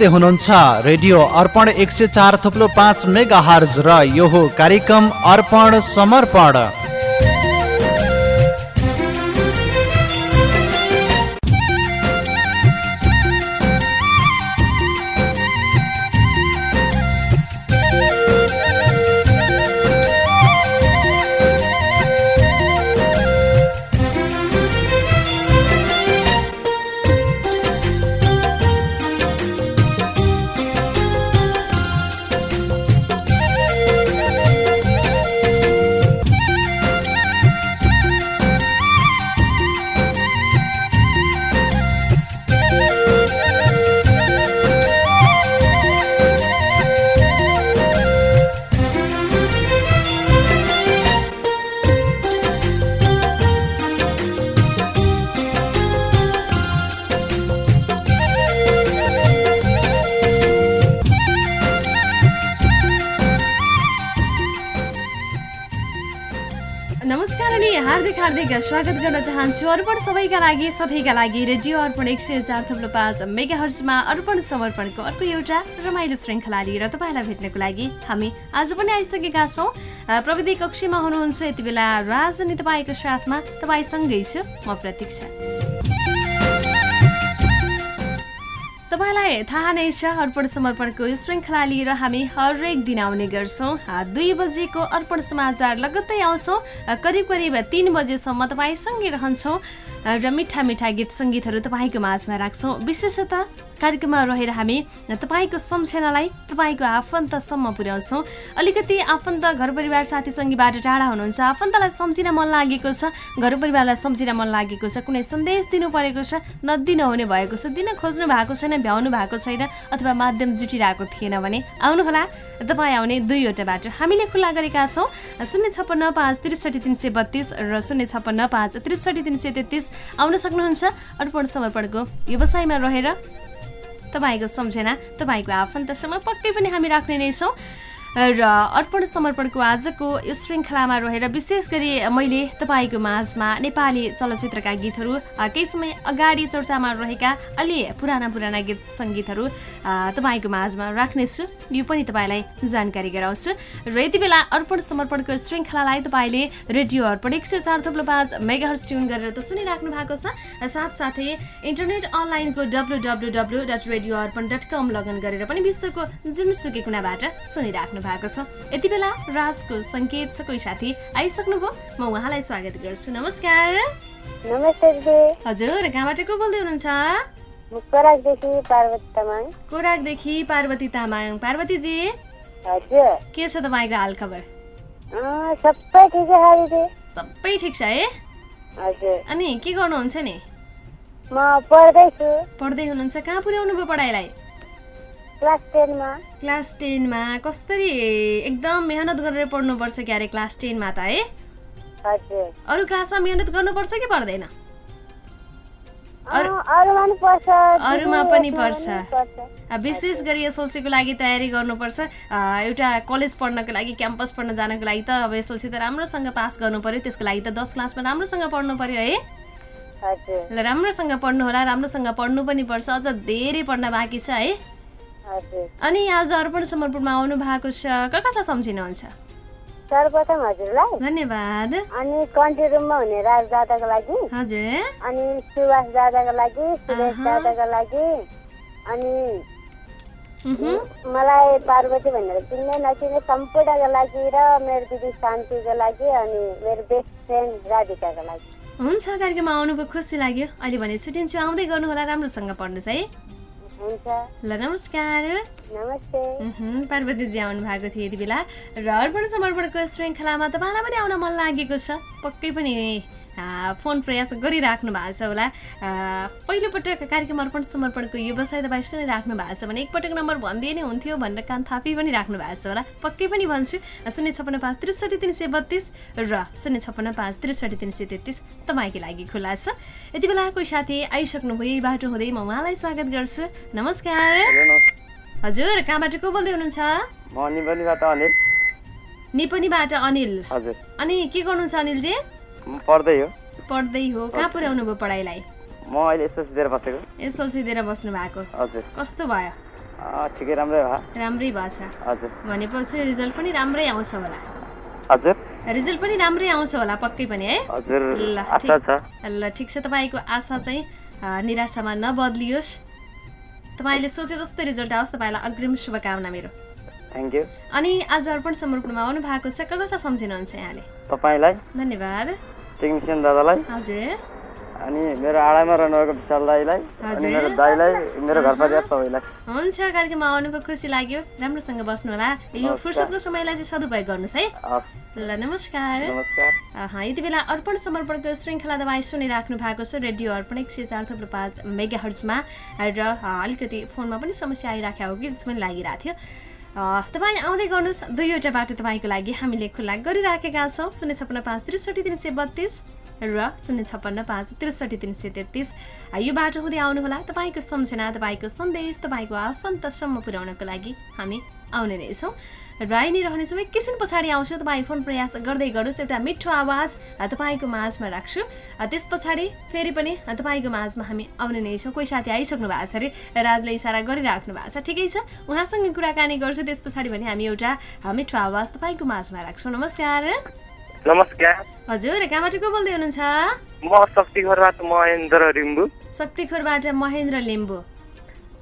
हुनुहुन्छ। रेडियो अर्पण एक सय चार थुप्लो पाँच मेगा हर्ज र यो हो कार्यक्रम अर्पण समर्पण। हार्दिक स्वागत गर्न चाहन्छु। अर्पण सबैका लागि सधैँका लागि रेडियो अर्पण एक सय चार थप्लो पाँच मेगा हर्समा अर्पण समर्पणको अर्को एउटा रमाइलो श्रृङ्खला लिएर तपाईँलाई भेट्नको लागि हामी आज पनि आइसकेका छौँ। प्रविधि कक्षीमा हुनुहुन्छ यति बेला राजनी तपाईँको साथमा तपाईँसँगै छु। म प्रतीक्षा। तपाईँलाई थाहा नै छ अर्पण समर्पणको श्रृङ्खला लिएर हामी हरेक दिन आउने गर्छौँ। दुई बजेको अर्पण समाचार लगत्तै आउँछौँ। करिब करिब तिन बजेसम्म तपाईँसँगै रहन्छौँ र मिठा मिठा गीत सङ्गीतहरू तपाईँको माझमा राख्छौँ। विशेषतः कार्यक्रममा रहेर हामी तपाईँको सम्झनालाई तपाईँको आफन्तसम्म पुर्याउँछौँ। अलिकति आफन्त घर परिवार साथी सङ्गीबाट टाढा हुनुहुन्छ। आफन्तलाई सम्झिन मन लागेको छ। घर परिवारलाई सम्झिन मन लागेको छ। कुनै सन्देश दिनु परेको छ। नदिन हुने भएको छ। दिन खोज्नु भएको छैन। भ्याउनु भएको छैन अथवा माध्यम जुटिरहेको थिएन भने आउनुहोला। तपाईँ आउने दुईवटा बाटो हामीले खुल्ला गरेका छौँ। शून्य छप्पन्न पाँच त्रिसठी तिन सय बत्तिस र शून्य छप्पन्न पाँच त्रिसठी तिन सय तेत्तिस आउन सक्नुहुन्छ। अर्पण समर्पणको व्यवसायमा रहेर तपाईँको सम्झना तपाईँको आफन्तसम्म पक्कै पनि हामी राख्ने नै छौँ। र अर्पण समर्पणको आजको यो श्रृङ्खलामा रहेर विशेष गरी मैले तपाईँको माझमा नेपाली चलचित्रका गीतहरू केही समय अगाडि चर्चामा रहेका अलि पुराना पुराना गीत सङ्गीतहरू तपाईँको माझमा राख्नेछु। यो पनि तपाईँलाई जानकारी गराउँछु। र यति बेला अर्पण समर्पणको श्रृङ्खलालाई तपाईँले रेडियो अर्पण एक सय चार थप्लो पाँच मेगाहर्स ट्युन गरेर त सुनिराख्नु भएको छ। साथसाथै इन्टरनेट अनलाइनको W W W dot radio Arpan dot com login गरेर पनि विश्वको जुनसुकै कुनाबाट सुनिराख्नु भएको छ। यति बेला राजको सङ्केत छ कोही साथी आइसक्नुभयो म उहाँलाई स्वागत गर्छु। नमस्कार। हजुर कहाँबाट को बोल्दै हुनुहुन्छ? कोराकदेखि पार्वती तामाङ। पार्वतीजी? के छ तपाईँको हाल खबर? सबै ठिकै छ है? अनि के गर्नुहुन्छ नि? पढ्दै हुनुहुन्छ। कहाँ पुर्याउनु भयो पढाइलाई? क्लास टेनमा। कसरी? एकदम मेहनत गरेर पढ्नुपर्छ क्यारे क्लास टेनमा त है? हजुर। अरू क्लासमा मेहनत गर्नुपर्छ कि पर्दैन? अरूमा पनि पर्छ विशेष गरी एसएलसीको लागि तयारी गर्नुपर्छ। एउटा कलेज पढ्नको लागि क्याम्पस पढ्न जानको लागि त अब एसएलसी त राम्रोसँग पास गर्नु पर्यो। त्यसको लागि त दस क्लासमा राम्रोसँग पढ्नु पर्यो है? ल राम्रोसँग पढ्नु होला राम्रोसँग पढ्नु पनि पर्छ। अझ धेरै पढ्न बाँकी छ है? अनि आज अर्पण समर्पणमा आउनु भएको छ कसलाई सम्झिनुहुन्छ? सर्वप्रथम हजुरलाई। धन्यवाद। अनि कन्ट्री रुममा हुने राज दादाको लागि। हजुर। अनि सुभाष दादाको लागि सुरेश। दादाको लागि। अनि मलाई पार्वती भनेर चिन्ने नचिन्ने सम्पूर्णको लागि र मेरो दिदी शान्तिको लागि अनि मेरो बेस्ट फ्रेन्ड राधिकाको लागि। हुन्छ कार्यक्रममा आउनुभयो खुसी लाग्यो। अहिले भने छुट्टिन्छु आउँदै गर्नुहोला राम्रोसँग पढ्नुहोस् है। ल नमस्कार। नमस्ते। पार्वतीजी आउनु भएको थियो यति बेला। र अर्पण समर्पणको श्रृङ्खलामा तपाईँलाई पनि आउन मन लागेको छ। पक्कै पनि फोन प्रयास गरिराख्नु भएको छ होला। पहिलोपटक कार्यक्रम अर्पण समर्पणको व्यवसाय तपाईँ सुनिराख्नु भएको छ भने एकपटक नम्बर भनिदिए नै हुन्थ्यो भनेर कान थापी पनि राख्नु भएको छ होला। पक्कै पनि भन्छु शून्य छप्पन्न पाँच त्रिसठी तिन सय बत्तिस र शून्य छप्पन्न पाँच त्रिसठी तिन सय तेत्तिस तपाईँको लागि खुला छ। यति बेला कोही साथी आइसक्नुभयो यही बाटो हुँदै म उहाँलाई स्वागत गर्छु। नमस्कार। हजुर कहाँबाट को बोल्दै हुनुहुन्छ? म निबनीबाट अनिल। निपनीबाट अनिल। हजुर। अनि के गर्नुहुन्छ अनिलजी? पढ्दै हो। पढ्दै हो। कहाँ पुर्याउनु भयो पढाइलाई? म अहिले एसएलसी दिएर बसेको। एसएलसी दिएर बस्नु भएको। हजुर। कस्तो भयो? अँ, ठिकै राम्रै भयो राम्रै भएछ। हजुर। भनेपछि रिजल्ट पनि राम्रै आउँछ होला। हजुर। रिजल्ट पनि राम्रै आउँछ होला पक्कै पनि है? हजुर। ल ल ठिक छ। तपाईँको आशा चाहिँ निराशामा नबदलियोस्। तपाईँले सोचे जस्तै रिजल्ट आओस्। तपाईँलाई अग्रिम शुभकामना मेरो। थ्याङ्क यू अनि आज अर्पण समर्पणमा आउनु भएको छ कसलाई सम्झिनुहुन्छ यहाँले? तपाईँलाई। धन्यवाद। टेक्निसियन दादालाई अनि मेरो आडामा रहनुभएको विशाल दाईलाई अनि। मेरो दाईलाई मेरो घर परिवार सबैलाई हुन्छ कार्यक्रममा आउनुको खुसी लाग्यो। राम्रोसँग बस्नु होला यो फुर्सदको समयलाई चाहिँ सदुपयोग गर्नुहोस् है। ल नमस्कार। यति बेला अर्पण समर्पणको श्रृङ्खला तपाईँ सुनिराख्नु भएको छ रेडियो अर्पण एक सय चार थप्लो पाँच मेगा हर्चमा र अलिकति फोनमा पनि समस्या आइराखेको हो कि जस्तो पनि लागिरहेको थियो। तपाईँ आउँदै गर्नुहोस्। दुईवटा बाटो तपाईँको लागि हामीले खुल्ला गरिराखेका छौँ। शून्य छप्पन्न पाँच त्रिसठी तिन सय बत्तिस। र शून्य छप्पन्न पाँच त्रिसठी तिन सय तेत्तिस। यो बाटो हुँदै आउनुहोला। तपाईँको सम्झना तपाईँको सन्देश तपाईँको आफन्तसम्म पुर्याउनको लागि हामी आउने नै छौँ र नै रहनेछौँ। एकैछिन पछाडि आउँछु। तपाईँ फोन प्रयास गर्दै गर्नुहोस्। एउटा मिठो आवाज तपाईँको माझमा राख्छु। त्यस पछाडि फेरि पनि तपाईँको माझमा हामी आउने नै छौँ। कोही साथी आइसक्नु भएको छ अरे? राजले इसारा गरिराख्नु भएको छ। ठिकै छ। उहाँसँग कुराकानी गर्छु। त्यस पछाडि भने हामी एउटा मिठो आवाज तपाईँको माझमा राख्छौँ। नमस्कार। नमस्कार। हजुर कहाँबाट को बोल्दै हुनुहुन्छ? म शक्तिखरबाट महेन्द्र रिम्बु शक्तिखोरबाट महेन्द्र लिम्बू।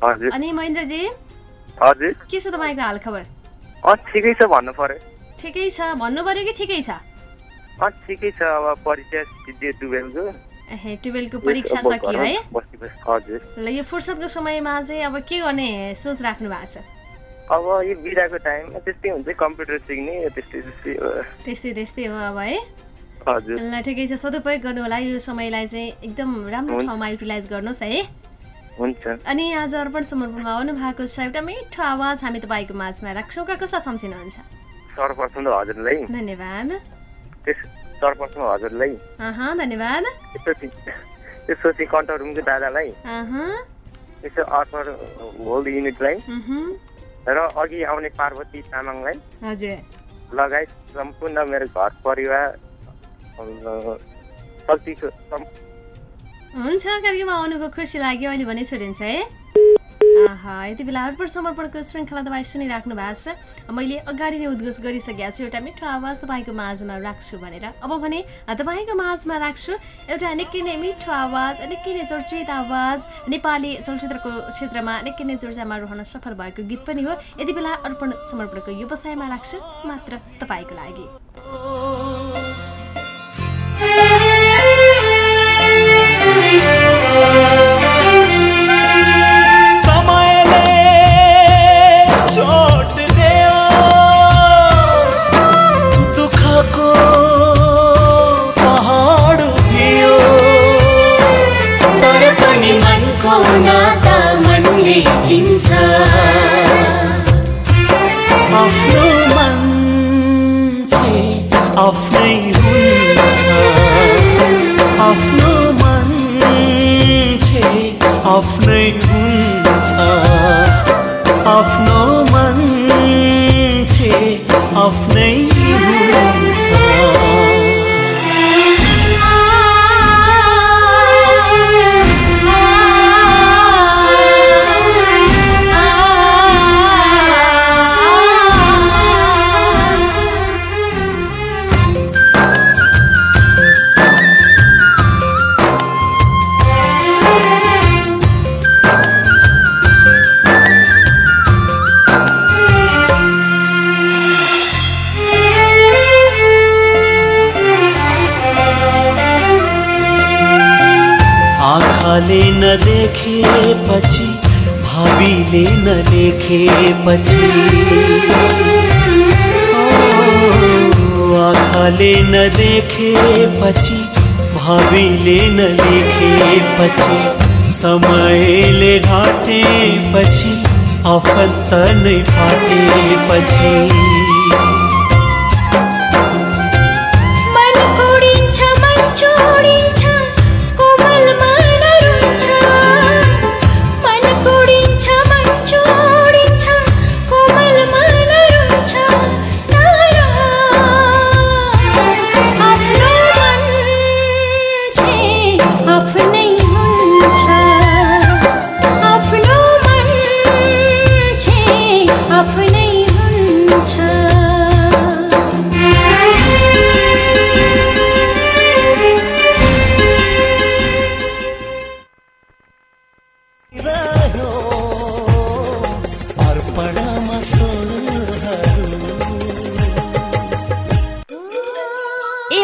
हजुर। अनि महेन्द्रजी? हजुर। के छ तपाईँको हालखबर? अँ ठिकै छ भन्नु पर्यो। ठिकै छ। भन्नु पऱ्यो कि ठिकै छ? ठिकै छ। अब परीक्षा टुवेल्भको। टुवेल्भको परीक्षा सकियो है। हजुर। ल यो फुर्सदको समयमा चाहिँ अब के गर्ने सोच राख्नु भएको छ? अब यो बिदाको टाइममा त्यस्तै हुन्छ कम्प्युटर सिक्ने त्यस्तै त्यस्तै हो। त्यस्तै त्यस्तै हो अब है? हजुर। ल ठिकै छ सदुपयोग गर्नु होला यो समयलाई चाहिँ एकदम राम्रो। ठाउँमा युटिलाइज गर्नुहोस् है? हुन्छ। अनि आज अर्पण समर्पणमा आउनु भएको छ एउटा मिठो आवाज हामी तपाईँको माझमा राख्छौँ। का कसलाई सम्झिनुहुन्छ सर्वप्रथम त हजुरलाई। धन्यवाद। सर्वप्रथम हजुरलाई। अहँ धन्यवाद। त्यसपछि कन्ट्रोल रुमको दादालाई। अहँ। त्यसो अर्पण होल युनिटलाई। र अघि आउने पार्वती तामाङलाई हजुर। लगायत सम्पूर्ण मेरो घर परिवार शक्तिको हुन्छ कार्यक्रममा आउनुको खुसी लाग्यो। अहिले भने छुट्टिन्छ है। यति बेला अर्पण समर्पणको श्रृङ्खला तपाईँ सुनिराख्नु भएको छ। मैले अगाडि नै उद्घोष गरिसकेको छु एउटा मिठो आवाज तपाईँको माझमा राख्छु भनेर। अब भने तपाईँको माझमा राख्छु एउटा निकै नै मिठो आवाज निकै नै चर्चित आवाज। नेपाली चलचित्रको क्षेत्रमा निकै नै चर्चामा रहन सफल भएको गीत पनि हो। यति बेला अर्पण समर्पणको व्यवसायमा राख्छु मात्र तपाईँको लागि। चिन्छ। आफ्नो मान्छे आफ्नै हुन्छ। आफ्नो मान्छे आफ्नै हुन्छ। आँखाले नदेखेपछि भावीले नलेखेपछि समयले ढाँटेपछि आफन्त नै फाटेपछि मन कोडिन्छ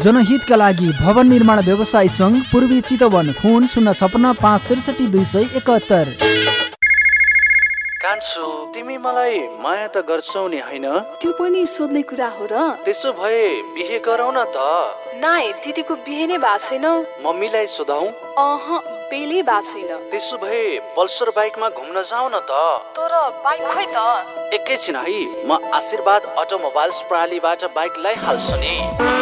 जनहितका लागि भवन निर्माण व्यवसाय सङ्घ पूर्वी चितवन फोन शून्य छपन्न पाँच त्रिसठी दुई सय एकात्तर कान्छु तिमी मलाई माया त गर्छौ नि होइन? त्यो पनि सोध्ने कुरा हो र। त्यसो भए बिहे गरौ न त। नाइ दिदीको बिहे नै भएको छैन। मम्मीलाई सोधौ। अह बेलै भएको छैन। त्यसो भए पल्सर बाइकमा घुम्न जाऊ न त। तर बाइक खोइ त। एकैछिन है म आशीर्वाद अटोमोबाइल्स प्रणालीबाट बाइक ल्याइहाल्छु नि।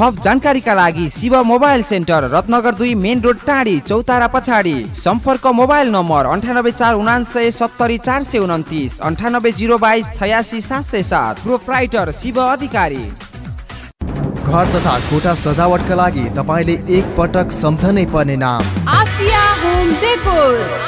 थप जानकारीका लागि शिव मोबाइल सेन्टर रत्नगर दुई मेन रोड टाढी चौतारा पछाडि। सम्पर्क मोबाइल नम्बर अन्ठानब्बे चार उनान्सय सत्तरी चार सय उन्तिस अन्ठानब्बे जिरो बाइस छयासी सात सय सात। प्रोप्राइटर शिव अधिकारी। घर तथा कोठा सजावटका लागि तपाईँले एक पटक सम्झनै पर्ने नाम। Asia Home Decor.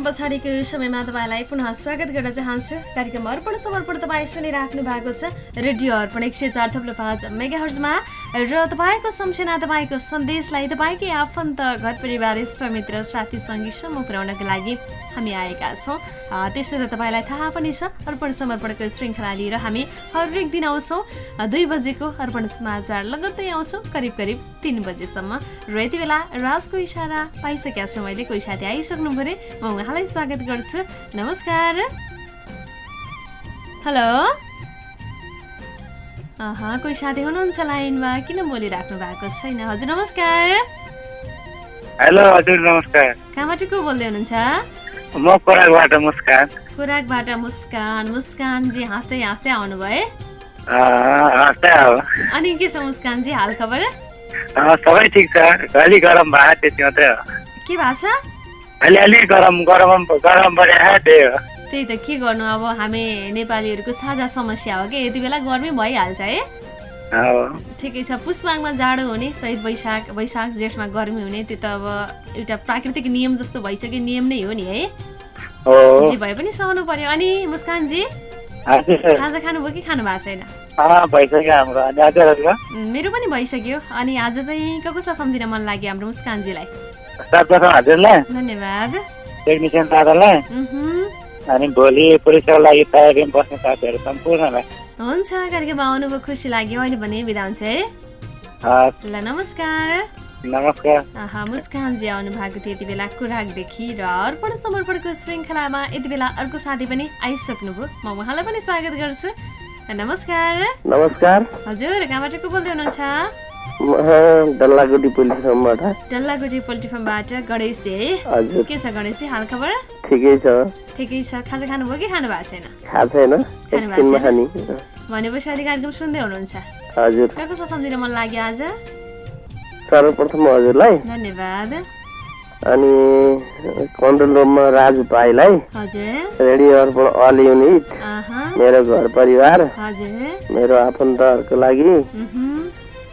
विश्राम पछाडिको समयमा तपाईँलाई पुनः स्वागत गर्न चाहन्छु। कार्यक्रम अर्पण समर्पण तपाईँ सुनिराख्नु भएको छ। रेडियो अर्पण एक सय चार थप्लो पाँच मेगाहर्जमा। र तपाईँको सम्झना तपाईँको सन्देशलाई तपाईँकै आफन्त घर परिवार इष्ट मित्र साथी सङ्गीतसम्म पुर्याउनको लागि हामी आएका छौँ। त्यसो त तपाईँलाई थाहा पनि छ अर्पण समर्पणको श्रृङ्खला लिएर हामी हरेक दिन आउँछौँ। दुई बजेको अर्पण समाचार लगत्तै आउँछौँ करिब करिब तिन बजेसम्म। र यति बेला राजको इसारा पाइसकेका छु मैले कोही साथी आइसक्नु पऱ्यो। म उहाँलाई स्वागत गर्छु। नमस्कार। हेलो। कोही साथी हुनुहुन्छ लाइनमा? किन बोलिराख्नु भएको छैन? हजुर नमस्कार। हेलो हजुर नमस्कार। कहाँबाट को बोल्दै हुनुहुन्छ? म कोराकबाट मुस्कान। खोराकबाट मुस्कान। मुस्कानजी हाँस्दै हाँस्दै हाँस्दै हो अनि के छ मुस्कानजी हाल खबर? सबै ठिक छ। अलि गरम भयो त्यति मात्रै हो। के भएको छ? अलिअलि गरम गरम गरम बढ्या त्यही हो। त्यही त के गर्नु अब हामी नेपालीहरूको साझा समस्या हो कि? यति बेला गर्मी भइहाल्छ है। ठिकै छ। पुष्पाङमा जाडो हुने चैत वैशाख वैशाख जेठमा गर्मी हुने त्यो त अब एउटा प्राकृतिक नियम जस्तो भइसक्यो नियम नै हो नि है। जे भए पनि सहनु पर्यो। अनि मुस्कानजी खाजा खानुभयो कि खानु भएको छैन? मेरो पनि भइसक्यो। अनि आज चाहिँ को कसलाई सम्झिन मन लाग्यो हाम्रो मुस्कानजीलाई? धन्यवाद। अनि भोलि पुलिसको लागि तयारीमा बस्ने साथीहरू सम्पूर्णलाई हुन्छ कार्यक्रममा आउनुभयो खुसी लाग्यो। अहिले भने बिदा हुन्छ है। ल नमस्कार। नमस्कार। मुस्कानजी आउनु भएको थियो यति बेला कुराकदेखि र अर्पण समर्पणको श्रृङ्खलामा यति बेला अर्को साथी पनि आइसक्नुभयो। म उहाँलाई पनि स्वागत गर्छु। नमस्कार। नमस्कार। हजुर कहाँबाट को बोल्दै हुनुहुन्छ? म डल्लागुडी पुलिस फार्मबाट। डल्लागुटी पोल्ट्री फार्मबाट गणेश है? के छ गणेश हाल खबर ठिकै छ। ठिकै छ। खाजा खानुभयो कि खानु भएको छैन थाहा छैन? भनेपछि अहिले कार्यक्रम सुन्दै हुनुहुन्छ। हजुर। कहाँ कसो सम्झिन मन लाग्यो आज? सर्वप्रथम हजुरलाई। धन्यवाद। अनि कन्ट्रोल रुममा राजु पाईलाई रेडियो अर्पण अल युनिट। मेरो घर परिवार। मेरो आफन्तहरूको लागि।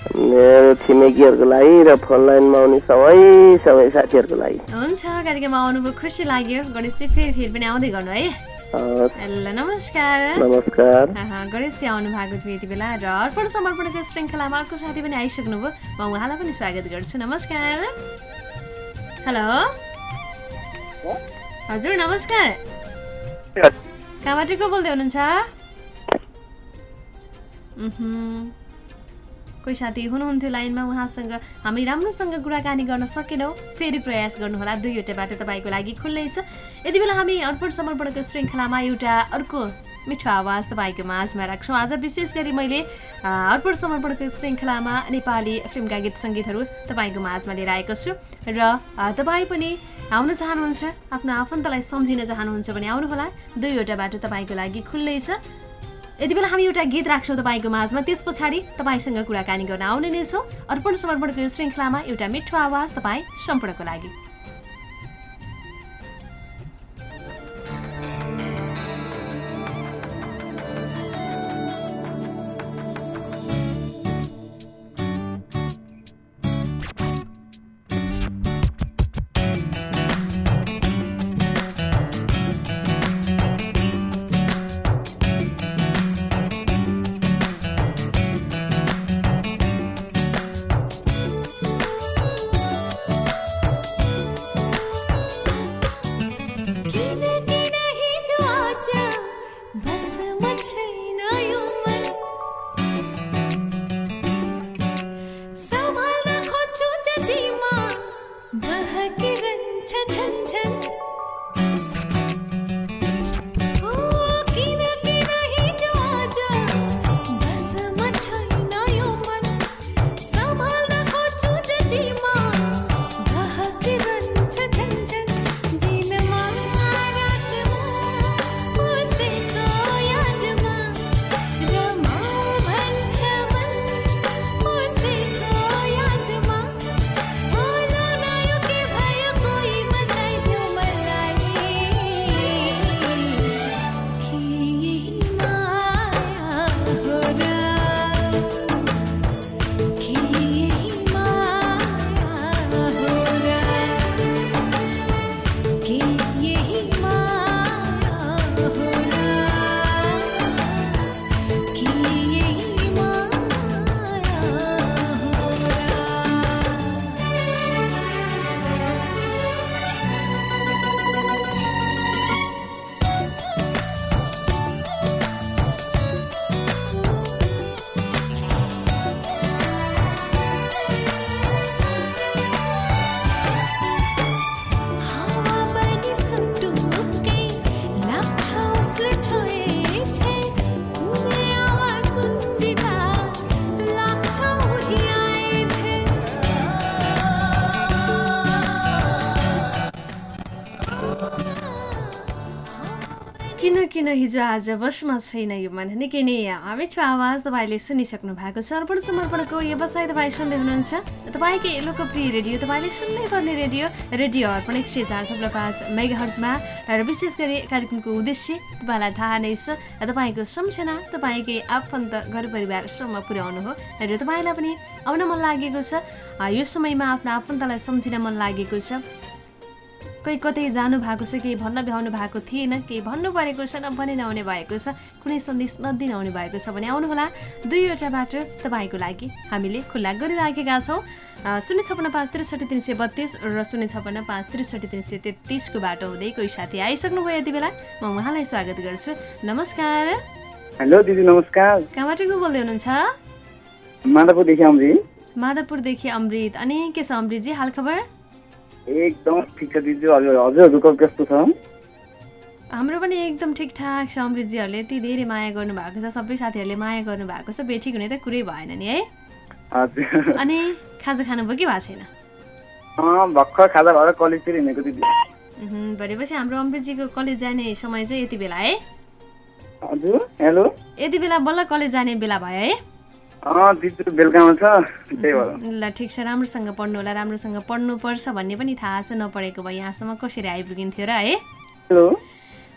छिमेकीहरूको लागि र फोन लाइनमा आउने सबै सबै साथीहरूको लागि। हुन्छ कार्यक्रममा आउनुभयो खुसी लाग्यो। गणेश चाहिँ फेरि फेरि पनि आउँदै गर्नु है। ल नमस्कार। नमस्कार। अहँ, गणेश चाहिँ आउनु भएको थियो यति बेला र अर्पण समर्पणको श्रृङ्खलामा। अर्को साथी पनि आइसक्नुभयो। म उहाँलाई पनि स्वागत गर्छु। नमस्कार। हेलो। हजुर नमस्कार। कहाँबाट को बोल्दै हुनुहुन्छ। कोही साथी हुनुहुन्थ्यो लाइनमा उहाँसँग हामी राम्रोसँग कुराकानी गर्न सकेनौँ। फेरि प्रयास गर्नुहोला दुईवटा बाटो तपाईँको लागि खुल्लै छ। यति बेला हामी अर्पण समर्पणको श्रृङ्खलामा एउटा अर्को मिठो आवाज तपाईँको माझमा राख्छौँ। आज विशेष गरी मैले अर्पण समर्पणको श्रृङ्खलामा नेपाली फिल्मका गीत सङ्गीतहरू तपाईँको माझमा लिएर आएको छु। र तपाईँ पनि आउन चाहनुहुन्छ आफ्नो आफन्तलाई सम्झिन चाहनुहुन्छ भने आउनुहोला। दुईवटा बाटो तपाईँको लागि खुल्लै छ। यति बेला हामी एउटा गीत राख्छौँ तपाईँको माझमा। त्यस पछाडि तपाईँसँग कुराकानी गर्न आउने नै छौँ। अर्पण समर्पणको यो श्रृङ्खलामा एउटा मिठो आवाज तपाईँ सम्पूर्णको लागि। किन किन हिजो आज बसमा छैन यो मन निकै नै मिठो आवाज तपाईँले सुनिसक्नु भएको छ। अर्पण समर्पणको व्यवसाय तपाईँ सुन्दै हुनुहुन्छ। तपाईँकै लोकप्रिय रेडियो तपाईँले सुन्नै पर्ने रेडियो रेडियो अर्पण एक सय चार थप्लो पाँच मेगा हर्जमा र विशेष गरी कार्यक्रमको उद्देश्य तपाईँलाई थाहा नै छ तपाईँको सम्झना तपाईँकै आफन्त घर परिवारसम्म पुर्याउनु हो। र तपाईँलाई पनि आउन मन लागेको छ। यो समयमा आफ्नो आफन्तलाई सम्झिन मन लागेको छ। कोही कतै जानु भएको छ केही भन्न भ्याउनु भएको थिएन केही भन्नु परेको छ नभने नआउने भएको छ कुनै सन्देश नदिन आउने भएको छ भने आउनुहोला। दुईवटा बाटो तपाईँको लागि हामीले खुल्ला गरिराखेका छौँ। शून्य छपन्न पाँच त्रिसठी तिन सय बत्तिस र शून्य छपन्न पाँच त्रिसठी तिन सय तेत्तिसको बाटो हुँदै कोही साथी आइसक्नुभयो यति बेला। म उहाँलाई स्वागत गर्छु। नमस्कार। हेलो दिदी नमस्कार। कहाँबाट को बोल्दै हुनुहुन्छ? माधवपुरदेखि आउँदै माधवपुरदेखि अमृत। अनि के छ अमृतजी हाल खबर? एकदम ठिक छ दिदी हजुर हजुरहरूको कस्तो छ? हाम्रो पनि एकदम ठिकठाक छ अमृतजीहरूले यति धेरै माया गर्नुभएको छ सबै साथीहरूले माया गर्नुभएको छ बेठिक हुने त कुरै भएन नि है? अनि खाजा खानुभयो कि भएको छैन? अँ, भर्खर खाजा भएर कलेजतिर हिँडेको दिदी। उहुँ, भनेपछि हाम्रो अमृतजीको कलेज जाने समय चाहिँ यति बेला है? हजुर हेलो। यति बेला बल्ल कलेज जाने बेला भयो है? ल ठिक छ राम्रोसँग पढ्नु होला राम्रोसँग पढ्नुपर्छ भन्ने पनि थाहा छ नपढेको भए यहाँसम्म कसरी आइपुगिन्थ्यो र है?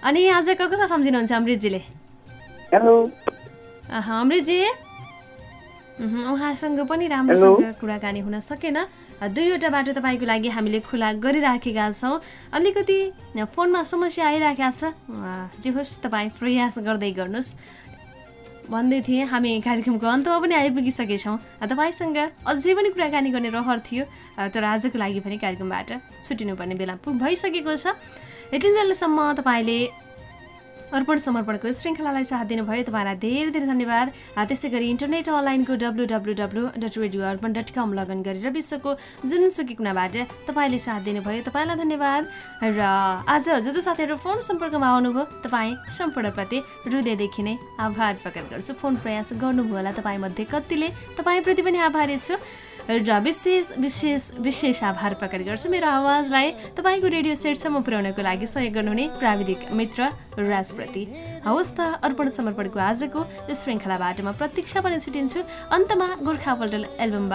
अनि आज कसलाई सम्झिनुहुन्छ अमृतजीले? अमृतजी? उहुँ, उहाँसँग पनि राम्रोसँग कुराकानी हुन सकेन। दुईवटा बाटो तपाईँको लागि हामीले खुला गरिराखेका छौँ। अलिकति फोनमा समस्या आइराखेको छ। जे होस् तपाईँ प्रयास गर्दै गर्नुहोस्। भन्दै थिएँ हामी कार्यक्रमको अन्तमा पनि आइपुगिसकेछौँ। तपाईँसँग अझै पनि कुराकानी गर्ने रहर थियो। तर आजको लागि पनि कार्यक्रमबाट छुट्टिनुपर्ने बेला भइसकेको छ। यतिन्जेलसम्म तपाईँले अर्पण समर्पणको श्रृङ्खलालाई साथ दिनुभयो। तपाईँलाई धेरै धेरै धन्यवाद। त्यस्तै गरी इन्टरनेट अनलाइनको W W W dot radio Arpan dot com login गरेर विश्वको जुनसुकी कुनाबाट तपाईँले साथ दिनुभयो। तपाईँलाई धन्यवाद। र आज जो जो साथीहरू फोन सम्पर्कमा आउनुभयो। तपाईँ सम्पूर्णप्रति हृदयदेखि नै आभार प्रकट गर्छु। फोन प्रयास गर्नुभयो होला। तपाईँमध्ये कतिले तपाईँप्रति पनि आभारी छु। र विशेष विशेष विशेष आभार प्रकट गर्छु मेरो आवाजलाई। तपाईँको रेडियो सेटसम्म पुर्याउनको लागि सहयोग गर्नुहुने प्राविधिक मित्र राजप्रति। हवस् त अर्पण समर्पणको आजको श्रृङ्खलाबाट म प्रतीक्षा पनि छुटिन्छु। अन्तमा गोर्खा पल्टल एल्बम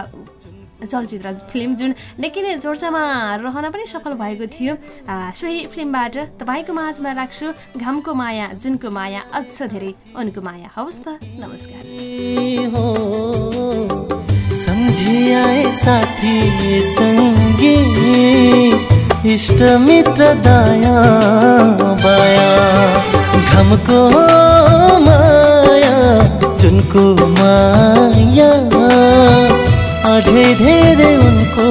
चलचित्र फिल्म जुन निकै नै चर्चामा रहन पनि सफल भएको थियो सोही फिल्मबाट तपाईँको माझमा राख्छु घामको माया जुनको माया अझ धेरै उनको माया। हवस् त नमस्कार। सम्झिआए साथी सङ्गी इष्ट मित्र दाया बाया। घमको माया जुनको माया। अझै धेरै उनको